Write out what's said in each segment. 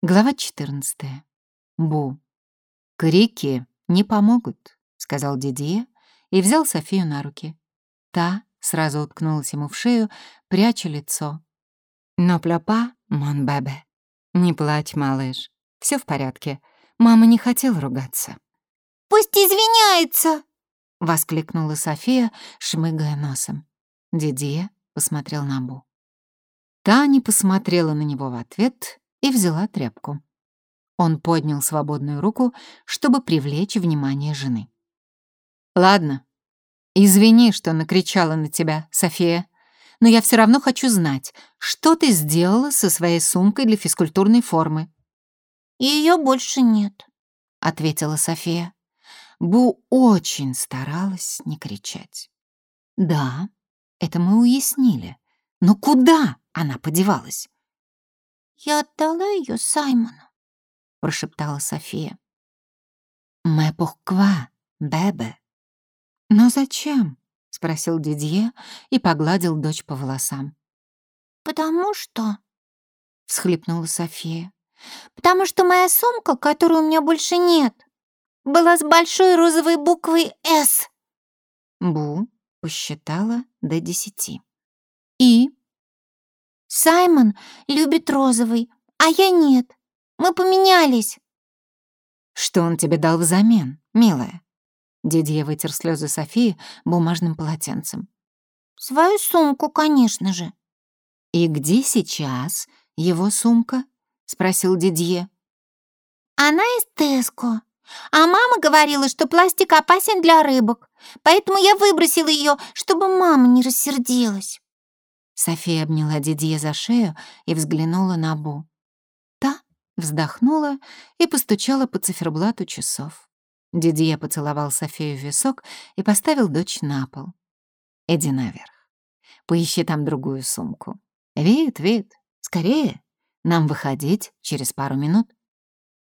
Глава 14. Бу. «Крики не помогут», — сказал Дидье и взял Софию на руки. Та сразу уткнулась ему в шею, пряча лицо. «Но пляпа, мон бебе». «Не плачь, малыш. Все в порядке. Мама не хотела ругаться». «Пусть извиняется!» — воскликнула София, шмыгая носом. Дидье посмотрел на Бу. Та не посмотрела на него в ответ и взяла тряпку. Он поднял свободную руку, чтобы привлечь внимание жены. «Ладно, извини, что накричала на тебя, София, но я все равно хочу знать, что ты сделала со своей сумкой для физкультурной формы». Ее больше нет», — ответила София. Бу очень старалась не кричать. «Да, это мы уяснили. Но куда она подевалась?» «Я отдала ее Саймону», — прошептала София. «Мэ pourquoi, бебе?» «Но зачем?» — спросил Дидье и погладил дочь по волосам. «Потому что...» — всхлипнула София. «Потому что моя сумка, которой у меня больше нет, была с большой розовой буквой «С». Бу посчитала до десяти. «И?» Саймон любит розовый, а я нет. Мы поменялись». «Что он тебе дал взамен, милая?» Дидье вытер слезы Софии бумажным полотенцем. «Свою сумку, конечно же». «И где сейчас его сумка?» — спросил Дидье. «Она из Теско. А мама говорила, что пластик опасен для рыбок, поэтому я выбросила ее, чтобы мама не рассердилась». София обняла Дидье за шею и взглянула на Бу. Та вздохнула и постучала по циферблату часов. Дидье поцеловал Софию в висок и поставил дочь на пол. «Иди наверх. Поищи там другую сумку. Вид, вид, скорее. Нам выходить через пару минут».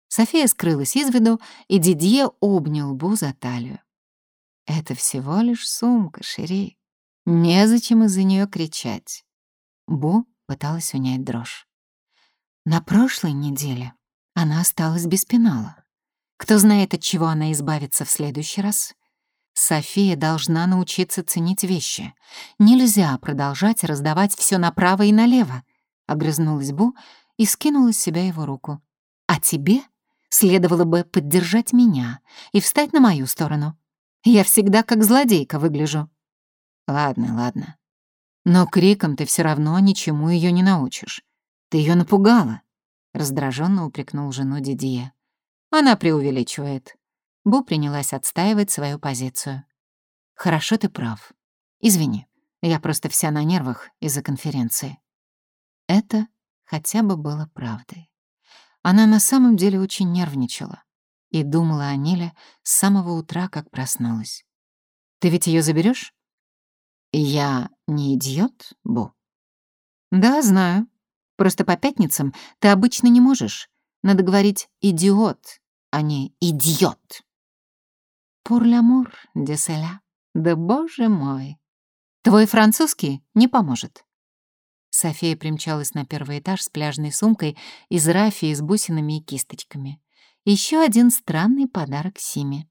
София скрылась из виду, и Дидье обнял Бу за талию. «Это всего лишь сумка, Шери. Незачем из-за нее кричать. Бу пыталась унять дрожь. На прошлой неделе она осталась без пенала. Кто знает, от чего она избавится в следующий раз? София должна научиться ценить вещи. Нельзя продолжать раздавать все направо и налево. Огрызнулась Бу и скинула с себя его руку. А тебе следовало бы поддержать меня и встать на мою сторону. Я всегда как злодейка выгляжу. Ладно, ладно. Но криком ты все равно ничему ее не научишь. Ты ее напугала, раздраженно упрекнул жену Дидье. Она преувеличивает. Бу принялась отстаивать свою позицию. Хорошо, ты прав. Извини, я просто вся на нервах из-за конференции. Это хотя бы было правдой. Она на самом деле очень нервничала и думала о Ниле с самого утра, как проснулась. Ты ведь ее заберешь? «Я не идиот, Бу?» «Да, знаю. Просто по пятницам ты обычно не можешь. Надо говорить «идиот», а не «идиот». «Пур лямур, деселя». Да боже мой. Твой французский не поможет. София примчалась на первый этаж с пляжной сумкой из рафии с бусинами и кисточками. Еще один странный подарок Симе.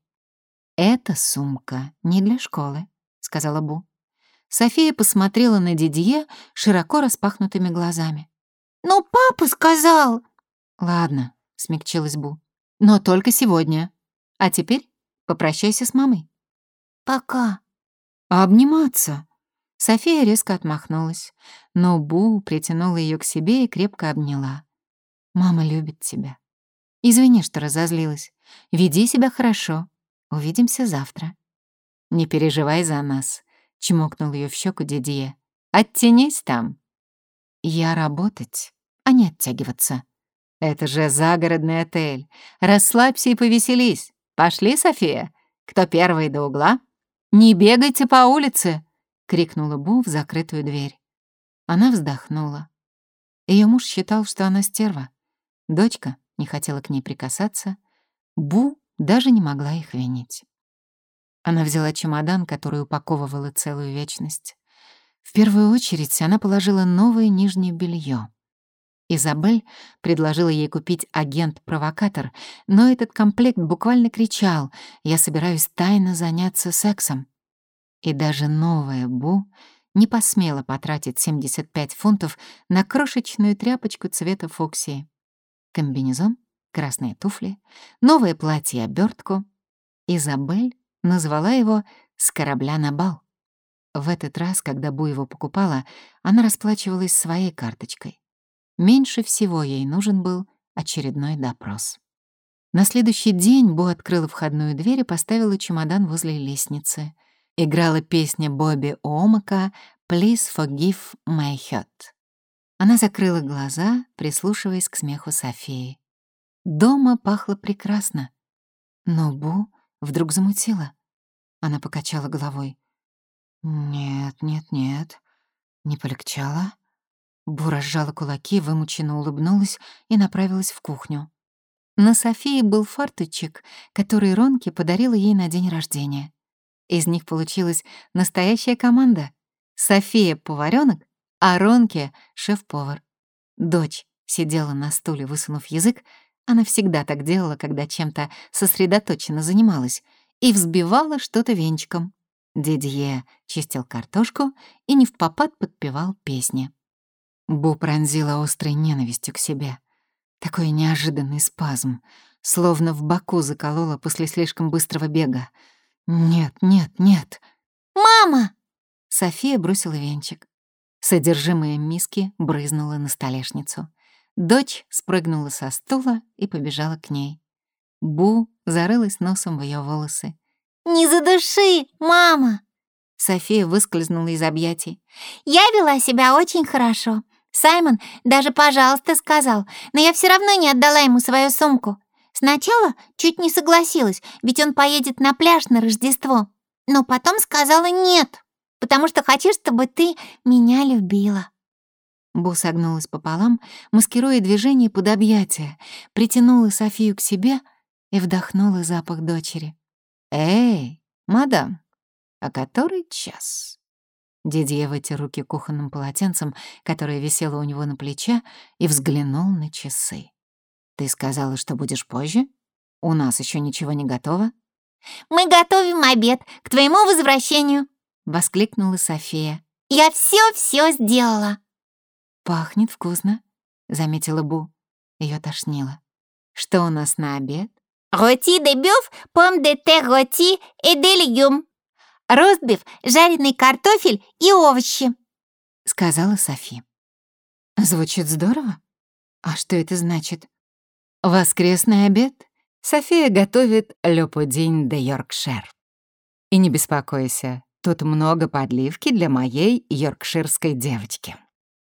«Эта сумка не для школы», — сказала Бу. София посмотрела на Дидье широко распахнутыми глазами. «Но папа сказал...» «Ладно», — смягчилась Бу. «Но только сегодня. А теперь попрощайся с мамой». «Пока». «А обниматься?» София резко отмахнулась, но Бу притянула ее к себе и крепко обняла. «Мама любит тебя. Извини, что разозлилась. Веди себя хорошо. Увидимся завтра. Не переживай за нас. Чмокнул ее в щеку Дидье. «Оттянись там!» «Я работать, а не оттягиваться. Это же загородный отель. Расслабься и повеселись. Пошли, София. Кто первый до угла? Не бегайте по улице!» — крикнула Бу в закрытую дверь. Она вздохнула. Ее муж считал, что она стерва. Дочка не хотела к ней прикасаться. Бу даже не могла их винить. Она взяла чемодан, который упаковывала целую вечность. В первую очередь она положила новое нижнее белье. Изабель предложила ей купить агент-провокатор, но этот комплект буквально кричал «Я собираюсь тайно заняться сексом». И даже новая Бу не посмела потратить 75 фунтов на крошечную тряпочку цвета фуксии. Комбинезон, красные туфли, новое платье и обертку. Изабель назвала его «с корабля на бал». В этот раз, когда Бу его покупала, она расплачивалась своей карточкой. Меньше всего ей нужен был очередной допрос. На следующий день Бу открыла входную дверь и поставила чемодан возле лестницы. Играла песня Бобби Омака «Please forgive my hurt». Она закрыла глаза, прислушиваясь к смеху Софии. Дома пахло прекрасно. Но Бу вдруг замутила. Она покачала головой. «Нет, нет, нет, не полегчало». Бура сжала кулаки, вымученно улыбнулась и направилась в кухню. На Софии был фартучек, который Ронки подарила ей на день рождения. Из них получилась настоящая команда. София — поваренок, а Ронки — шеф-повар. Дочь сидела на стуле, высунув язык, она всегда так делала, когда чем-то сосредоточенно занималась, и взбивала что-то венчиком. Дидье чистил картошку и не в попад подпевал песни. Бу пронзила острой ненавистью к себе. Такой неожиданный спазм, словно в боку заколола после слишком быстрого бега. «Нет, нет, нет!» «Мама!» София бросила венчик. Содержимое миски брызнуло на столешницу. Дочь спрыгнула со стула и побежала к ней. Бу зарылась носом в ее волосы. «Не задуши, мама!» София выскользнула из объятий. «Я вела себя очень хорошо. Саймон даже «пожалуйста» сказал, но я все равно не отдала ему свою сумку. Сначала чуть не согласилась, ведь он поедет на пляж на Рождество. Но потом сказала «нет», потому что хочу, чтобы ты меня любила». Бу согнулась пополам, маскируя движение под объятия, притянула Софию к себе и вдохнула запах дочери. «Эй, мадам, а который час?» Дидье вытер руки кухонным полотенцем, которое висело у него на плече, и взглянул на часы. «Ты сказала, что будешь позже? У нас еще ничего не готово?» «Мы готовим обед к твоему возвращению», — воскликнула София. «Я все-все сделала». «Пахнет вкусно», — заметила Бу. Ее тошнило. «Что у нас на обед?» «Роти де бёв, пом де те роти и де легюм», ростбиф, жареный картофель и овощи», — сказала Софи. Звучит здорово. А что это значит? Воскресный обед. София готовит лёпудинь де Йоркшир. И не беспокойся, тут много подливки для моей йоркширской девочки.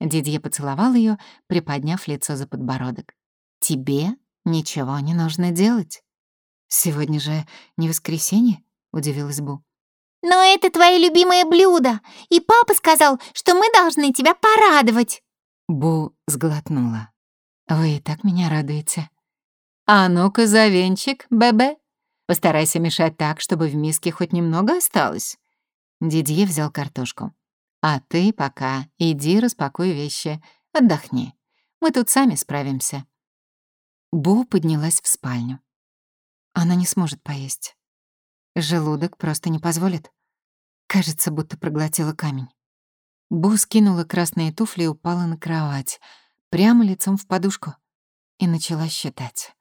Дидье поцеловал ее, приподняв лицо за подбородок. «Тебе ничего не нужно делать». «Сегодня же не воскресенье?» — удивилась Бу. «Но это твое любимое блюдо, и папа сказал, что мы должны тебя порадовать». Бу сглотнула. «Вы и так меня радуете». «А ну-ка, за венчик, Бебе. Постарайся мешать так, чтобы в миске хоть немного осталось». Дидье взял картошку. «А ты пока иди распакуй вещи, отдохни. Мы тут сами справимся». Бу поднялась в спальню. Она не сможет поесть. Желудок просто не позволит. Кажется, будто проглотила камень. Бу скинула красные туфли и упала на кровать, прямо лицом в подушку, и начала считать.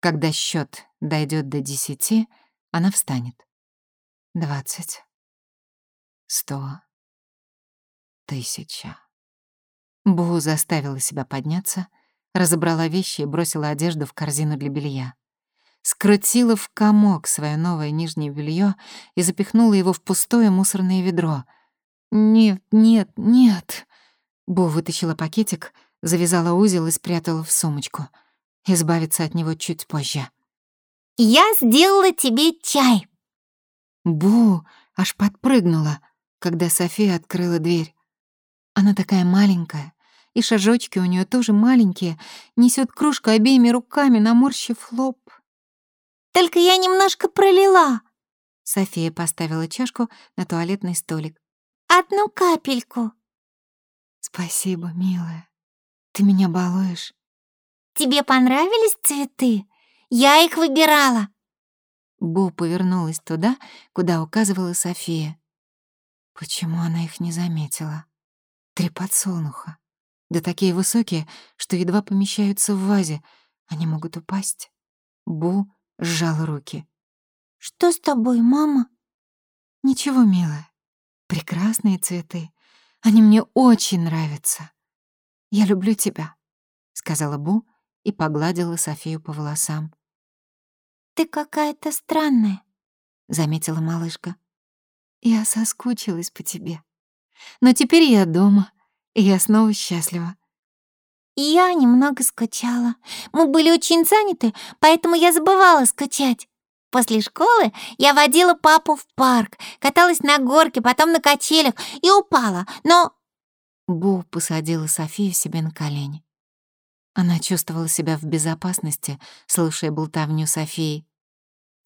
Когда счет дойдет до десяти, она встанет. Двадцать. Сто. Тысяча. Бу заставила себя подняться, разобрала вещи и бросила одежду в корзину для белья скрутила в комок свое новое нижнее белье и запихнула его в пустое мусорное ведро. «Нет, нет, нет!» Бо вытащила пакетик, завязала узел и спрятала в сумочку. Избавиться от него чуть позже. «Я сделала тебе чай!» Бу аж подпрыгнула, когда София открыла дверь. Она такая маленькая, и шажочки у нее тоже маленькие, несет кружку обеими руками, наморщив лоб. Только я немножко пролила». София поставила чашку на туалетный столик. «Одну капельку». «Спасибо, милая». Ты меня балуешь. Тебе понравились цветы? Я их выбирала. Бу повернулась туда, куда указывала София. Почему она их не заметила? Три подсолнуха. Да такие высокие, что едва помещаются в вазе. Они могут упасть. Бу сжал руки. «Что с тобой, мама?» «Ничего, милая. Прекрасные цветы. Они мне очень нравятся. Я люблю тебя», — сказала Бу и погладила Софию по волосам. «Ты какая-то странная», — заметила малышка. «Я соскучилась по тебе. Но теперь я дома, и я снова счастлива. Я немного скучала. Мы были очень заняты, поэтому я забывала скучать. После школы я водила папу в парк, каталась на горке, потом на качелях и упала, но... Бу посадила Софию себе на колени. Она чувствовала себя в безопасности, слушая болтовню Софии.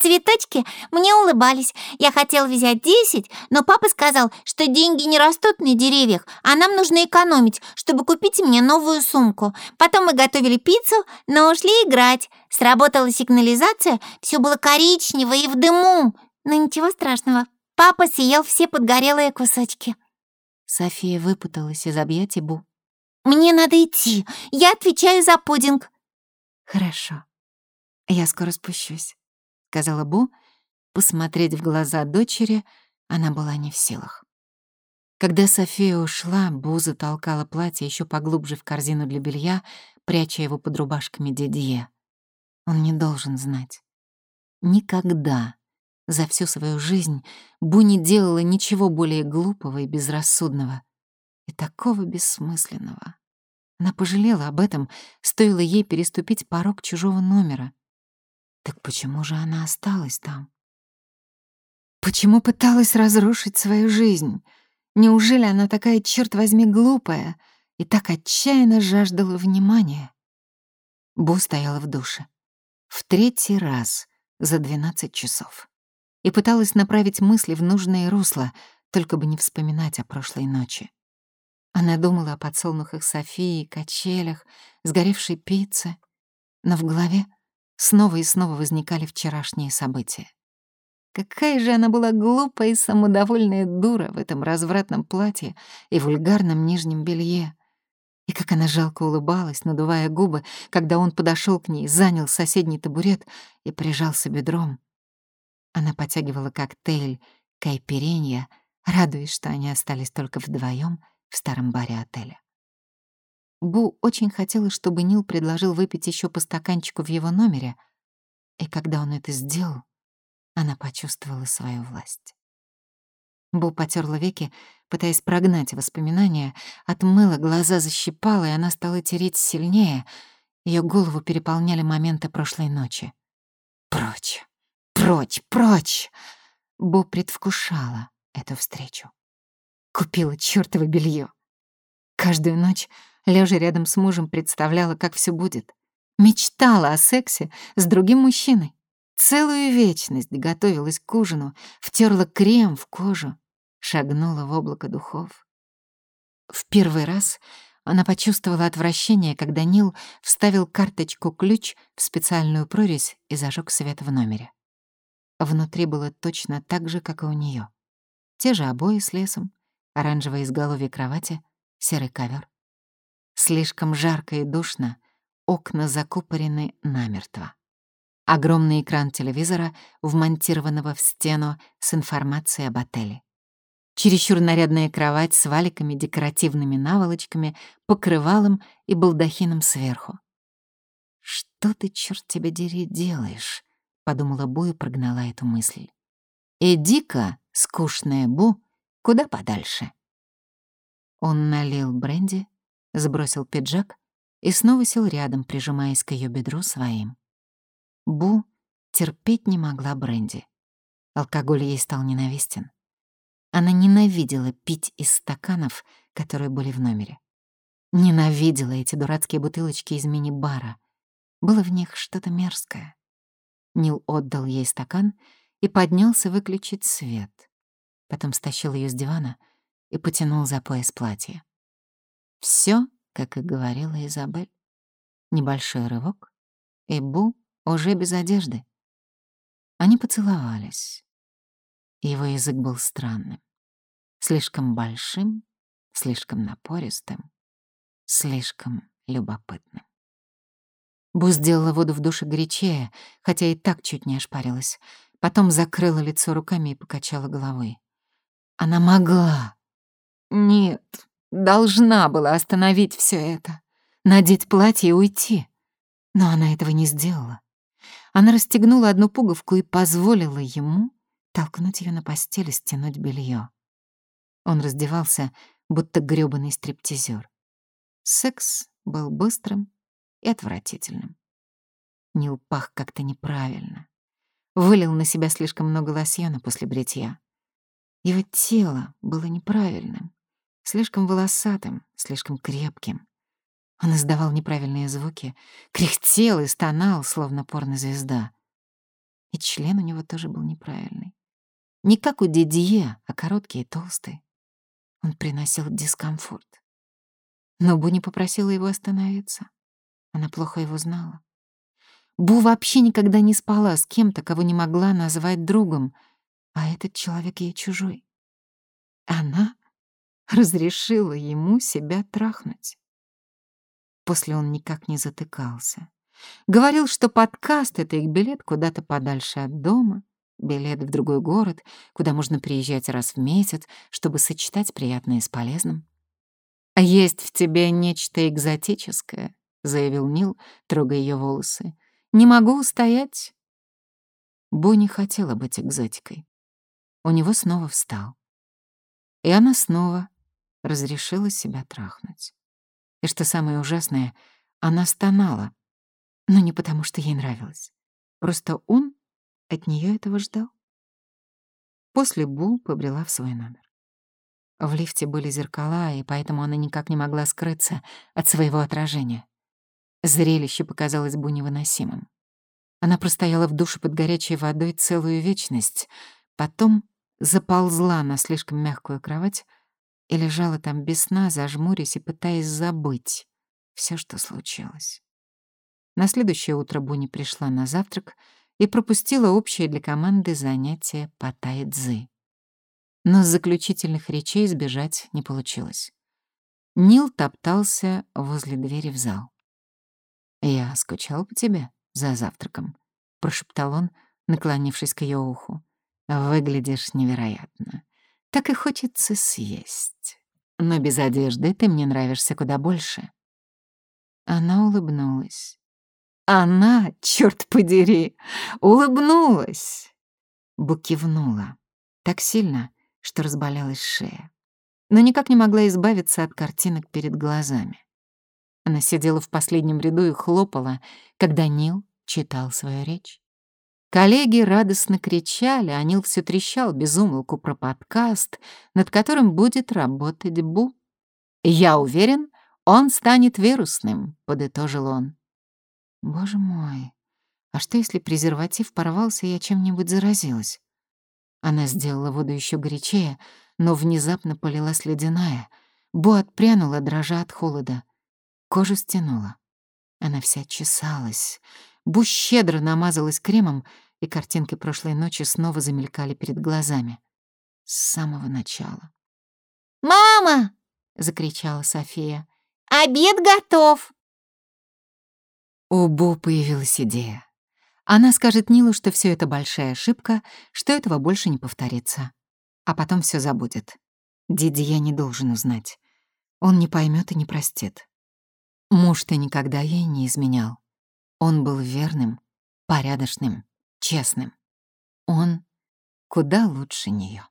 Цветочки мне улыбались. Я хотел взять десять, но папа сказал, что деньги не растут на деревьях, а нам нужно экономить, чтобы купить мне новую сумку. Потом мы готовили пиццу, но ушли играть. Сработала сигнализация, все было коричнево и в дыму. Но ничего страшного, папа съел все подгорелые кусочки. София выпуталась из объятий Бу. «Мне надо идти, я отвечаю за пудинг». «Хорошо, я скоро спущусь» сказала Бу. Посмотреть в глаза дочери она была не в силах. Когда София ушла, Бу затолкала платье еще поглубже в корзину для белья, пряча его под рубашками Дидье. Он не должен знать. Никогда за всю свою жизнь Бу не делала ничего более глупого и безрассудного. И такого бессмысленного. Она пожалела об этом, стоило ей переступить порог чужого номера. Так почему же она осталась там? Почему пыталась разрушить свою жизнь? Неужели она такая, черт возьми, глупая и так отчаянно жаждала внимания? Бу стояла в душе. В третий раз за 12 часов. И пыталась направить мысли в нужное русло, только бы не вспоминать о прошлой ночи. Она думала о подсолнухах Софии, качелях, сгоревшей пицце, но в голове снова и снова возникали вчерашние события. Какая же она была глупая и самодовольная дура в этом развратном платье и вульгарном нижнем белье. И как она жалко улыбалась, надувая губы, когда он подошел к ней, занял соседний табурет и прижался бедром. Она потягивала коктейль кайперенья, радуясь, что они остались только вдвоем в старом баре отеля. Бу очень хотела, чтобы Нил предложил выпить еще по стаканчику в его номере, и когда он это сделал, она почувствовала свою власть. Бу потерла веки, пытаясь прогнать воспоминания, отмыла, глаза защипала, и она стала тереть сильнее. Ее голову переполняли моменты прошлой ночи. Прочь, прочь, прочь! Бу предвкушала эту встречу. Купила чёртово белье. Каждую ночь Лежа рядом с мужем, представляла, как все будет. Мечтала о сексе с другим мужчиной. Целую вечность готовилась к ужину, втерла крем в кожу, шагнула в облако духов. В первый раз она почувствовала отвращение, когда Нил вставил карточку-ключ в специальную прорезь и зажег свет в номере. Внутри было точно так же, как и у нее. Те же обои с лесом, оранжевое изголовье кровати, серый ковер. Слишком жарко и душно, окна закупорены намертво. Огромный экран телевизора, вмонтированного в стену с информацией об отеле. Чересчур нарядная кровать с валиками, декоративными наволочками, покрывалом и балдахином сверху. «Что ты, черт тебя дери, делаешь?» — подумала Бу и прогнала эту мысль. «Иди-ка, скучная Бу, куда подальше». Он налил бренди, сбросил пиджак и снова сел рядом, прижимаясь к ее бедру своим. Бу терпеть не могла бренди. Алкоголь ей стал ненавистен. Она ненавидела пить из стаканов, которые были в номере. Ненавидела эти дурацкие бутылочки из мини-бара. Было в них что-то мерзкое. Нил отдал ей стакан и поднялся выключить свет. Потом стащил ее с дивана и потянул за пояс платья. Все как и говорила Изабель. Небольшой рывок, и Бу уже без одежды. Они поцеловались. Его язык был странным. Слишком большим, слишком напористым, слишком любопытным. Бу сделала воду в душе горячее, хотя и так чуть не ошпарилась. Потом закрыла лицо руками и покачала головой. Она могла. Нет, должна была остановить все это, надеть платье и уйти. Но она этого не сделала. Она расстегнула одну пуговку и позволила ему толкнуть ее на постель и стянуть белье. Он раздевался, будто грёбаный стриптизер. Секс был быстрым и отвратительным. Нил пах как-то неправильно. Вылил на себя слишком много лосьона после бритья. Его тело было неправильным, слишком волосатым, слишком крепким. Он издавал неправильные звуки, кряхтел и стонал, словно порнозвезда. И член у него тоже был неправильный. Не как у Дидье, а короткий и толстый. Он приносил дискомфорт. Но Бу не попросила его остановиться. Она плохо его знала. Бу вообще никогда не спала с кем-то, кого не могла назвать другом, а этот человек ей чужой. Она разрешила ему себя трахнуть. После он никак не затыкался. Говорил, что подкаст — это их билет куда-то подальше от дома, билет в другой город, куда можно приезжать раз в месяц, чтобы сочетать приятное с полезным. «А есть в тебе нечто экзотическое», — заявил Нил, трогая ее волосы. «Не могу устоять». Бу не хотела быть экзотикой. У него снова встал. И она снова разрешила себя трахнуть. И что самое ужасное, она стонала. Но не потому, что ей нравилось. Просто он от нее этого ждал. После Бул побрела в свой номер. В лифте были зеркала, и поэтому она никак не могла скрыться от своего отражения. Зрелище показалось Бу невыносимым. Она простояла в душе под горячей водой целую вечность, потом заползла на слишком мягкую кровать и лежала там без сна, зажмурясь и пытаясь забыть все, что случилось. На следующее утро Буни пришла на завтрак и пропустила общее для команды занятие по тайцзы. Но с заключительных речей сбежать не получилось. Нил топтался возле двери в зал. «Я скучал по тебе за завтраком», — прошептал он, наклонившись к ее уху. «Выглядишь невероятно так и хочется съесть. Но без одежды ты мне нравишься куда больше». Она улыбнулась. Она, черт подери, улыбнулась. Бу кивнула так сильно, что разболелась шея, но никак не могла избавиться от картинок перед глазами. Она сидела в последнем ряду и хлопала, когда Нил читал свою речь. Коллеги радостно кричали, а Нил все трещал безумолку про подкаст, над которым будет работать Бу. «Я уверен, он станет вирусным», — подытожил он. «Боже мой, а что, если презерватив порвался, и я чем-нибудь заразилась?» Она сделала воду еще горячее, но внезапно полилась ледяная. Бу отпрянула, дрожа от холода. Кожу стянула. Она вся чесалась, Бу щедро намазалась кремом, и картинки прошлой ночи снова замелькали перед глазами. С самого начала. «Мама!» — закричала София. «Обед готов!» У Бу появилась идея. Она скажет Нилу, что все это большая ошибка, что этого больше не повторится. А потом все забудет. Дидье не должен узнать. Он не поймет и не простит. Муж-то никогда ей не изменял. Он был верным, порядочным, честным. Он куда лучше нее.